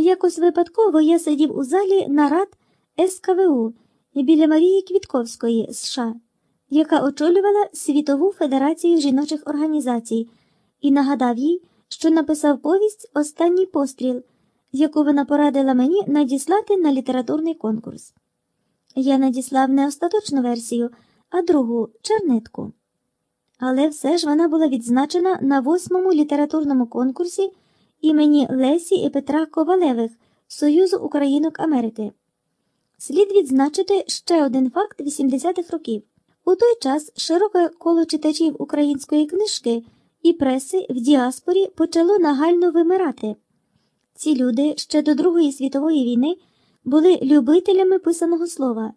Якось випадково я сидів у залі нарад СКВУ біля Марії Квітковської США, яка очолювала Світову Федерацію жіночих організацій, і нагадав їй, що написав повість Останній постріл, яку вона порадила мені надіслати на літературний конкурс. Я надіслав не остаточну версію, а другу чернетку. Але все ж вона була відзначена на восьмому літературному конкурсі імені Лесі і Петра Ковалевих Союзу Українок Америки. Слід відзначити ще один факт 80-х років. У той час широке коло читачів української книжки і преси в діаспорі почало нагально вимирати. Ці люди ще до Другої світової війни були любителями писаного слова,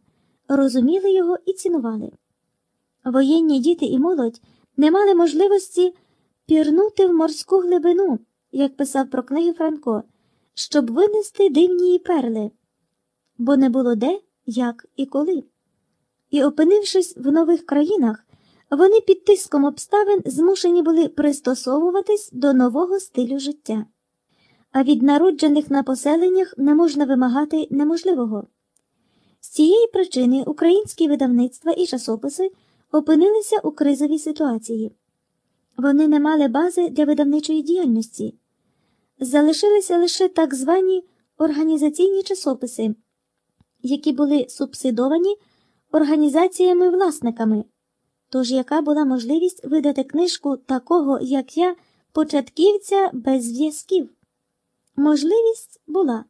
розуміли його і цінували. Воєнні діти і молодь не мали можливості пірнути в морську глибину, як писав про книги Франко, щоб винести дивні перли, бо не було де, як і коли. І, опинившись в нових країнах, вони під тиском обставин змушені були пристосовуватись до нового стилю життя. А від народжених на поселеннях не можна вимагати неможливого. З цієї причини українські видавництва і часописи опинилися у кризовій ситуації. Вони не мали бази для видавничої діяльності, залишилися лише так звані організаційні часописи, які були субсидовані організаціями-власниками. Тож яка була можливість видати книжку такого, як я, початківця без зв'язків? Можливість була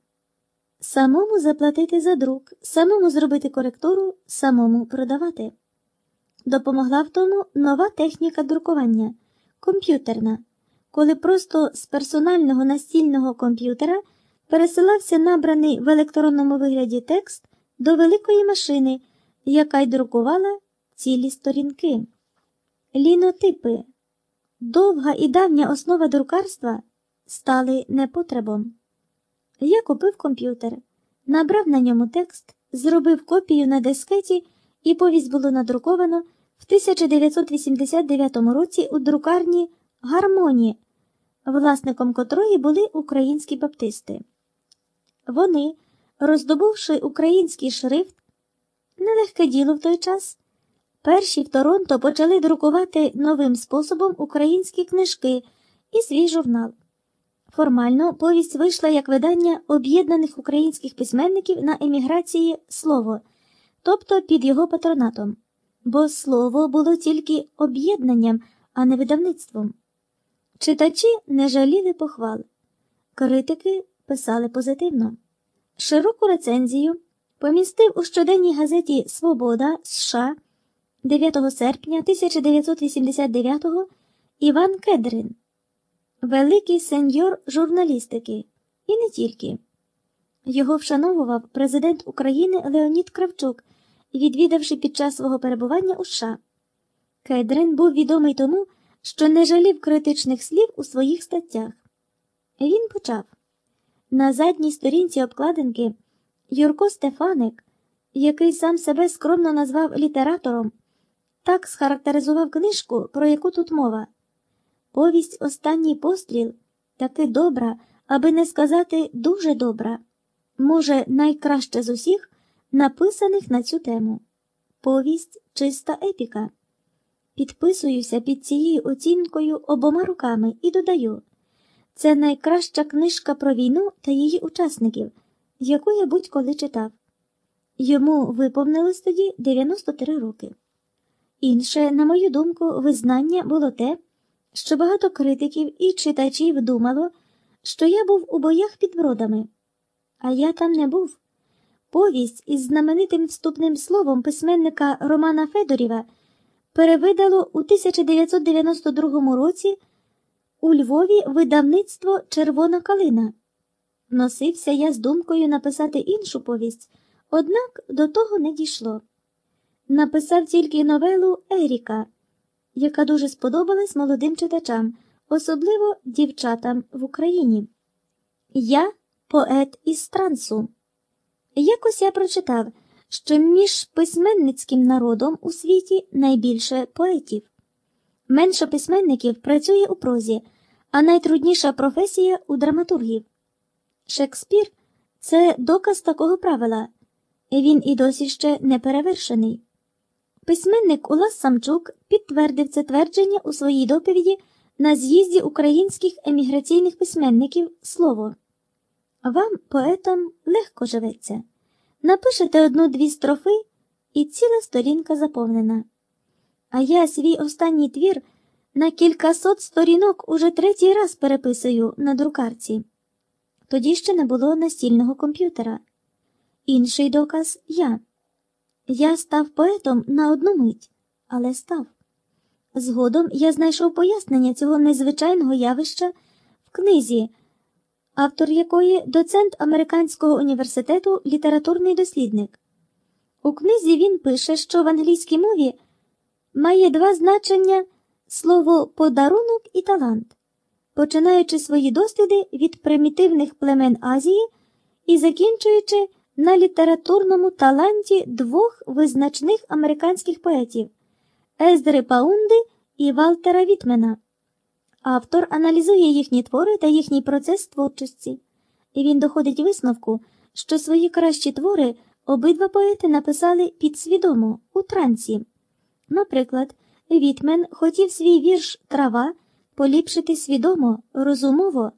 самому заплатити за друк, самому зробити коректуру, самому продавати. Допомогла в тому нова техніка друкування комп'ютерна, коли просто з персонального настільного комп'ютера пересилався набраний в електронному вигляді текст до великої машини, яка й друкувала цілі сторінки. Лінотипи, довга і давня основа друкарства стали непотребом. Я купив комп'ютер, набрав на ньому текст, зробив копію на дискеті, і повість було надруковано в 1989 році у друкарні Гармоні, власником котрої були українські баптисти. Вони, роздобувши український шрифт, нелегке діло в той час. Перші в Торонто почали друкувати новим способом українські книжки і свій журнал. Формально повість вийшла як видання об'єднаних українських письменників на еміграції слово, тобто під його патронатом, бо слово було тільки об'єднанням, а не видавництвом. Читачі не жаліли похвал, критики писали позитивно. Широку рецензію помістив у щоденній газеті Свобода США 9 серпня 1989 Іван Кедрин, великий сеньор журналістики, і не тільки. Його вшановував президент України Леонід Кравчук, відвідавши під час свого перебування у США. Кедрин був відомий тому, що не жалів критичних слів у своїх статтях. Він почав на задній сторінці обкладинки Юрко Стефаник, який сам себе скромно назвав літератором. Так схарактеризував книжку, про яку тут мова. Повість Останній постріл таки добра, аби не сказати дуже добра, може, найкраще з усіх, написаних на цю тему. Повість чиста епіка. Підписуюся під цією оцінкою обома руками і додаю це найкраща книжка про війну та її учасників, яку я будь-коли читав. Йому виповнилось тоді 93 роки. Інше, на мою думку, визнання було те, що багато критиків і читачів думало, що я був у боях під бродами, а я там не був. Повість із знаменитим вступним словом письменника Романа Федорєва перевидало у 1992 році у Львові видавництво Червона калина. Носився я з думкою написати іншу повість, однак до того не дійшло написав тільки новелу Еріка, яка дуже сподобалась молодим читачам, особливо дівчатам в Україні. Я поет із трансу. Якось я прочитав, що між письменницьким народом у світі найбільше поетів. Менше письменників працює у прозі, а найтрудніша професія у драматургів. Шекспір це доказ такого правила, і він і досі ще не перевершений. Письменник Улас Самчук підтвердив це твердження у своїй доповіді на з'їзді українських еміграційних письменників слово. Вам, поетам, легко живеться. Напишете одну-дві строфи, і ціла сторінка заповнена. А я свій останній твір на кількасот сторінок уже третій раз переписую на друкарці. Тоді ще не було настільного комп'ютера. Інший доказ я. Я став поетом на одну мить, але став. Згодом я знайшов пояснення цього незвичайного явища в книзі, автор якої доцент Американського університету літературний дослідник. У книзі він пише, що в англійській мові має два значення слово подарунок і талант, починаючи свої досліди від примітивних племен Азії і закінчуючи на літературному таланті двох визначних американських поетів Ездри Паунди і Валтера Вітмена. Автор аналізує їхні твори та їхній процес творчості, і він доходить висновку, що свої кращі твори обидва поети написали підсвідомо у трансі. Наприклад, Вітмен хотів свій вірш Трава поліпшити свідомо, розумово,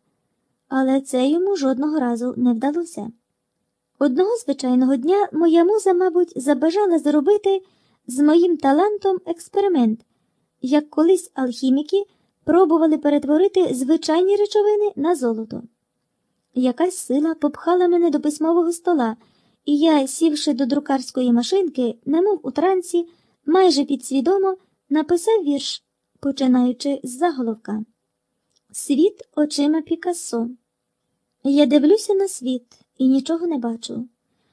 але це йому жодного разу не вдалося. Одного звичайного дня моя муза, мабуть, забажала зробити з моїм талантом експеримент, як колись алхіміки пробували перетворити звичайні речовини на золото. Якась сила попхала мене до письмового стола, і я, сівши до друкарської машинки, немов у трансі, майже підсвідомо написав вірш, починаючи з заголовка Світ очима Пікассо. Я дивлюся на світ і нічого не бачу.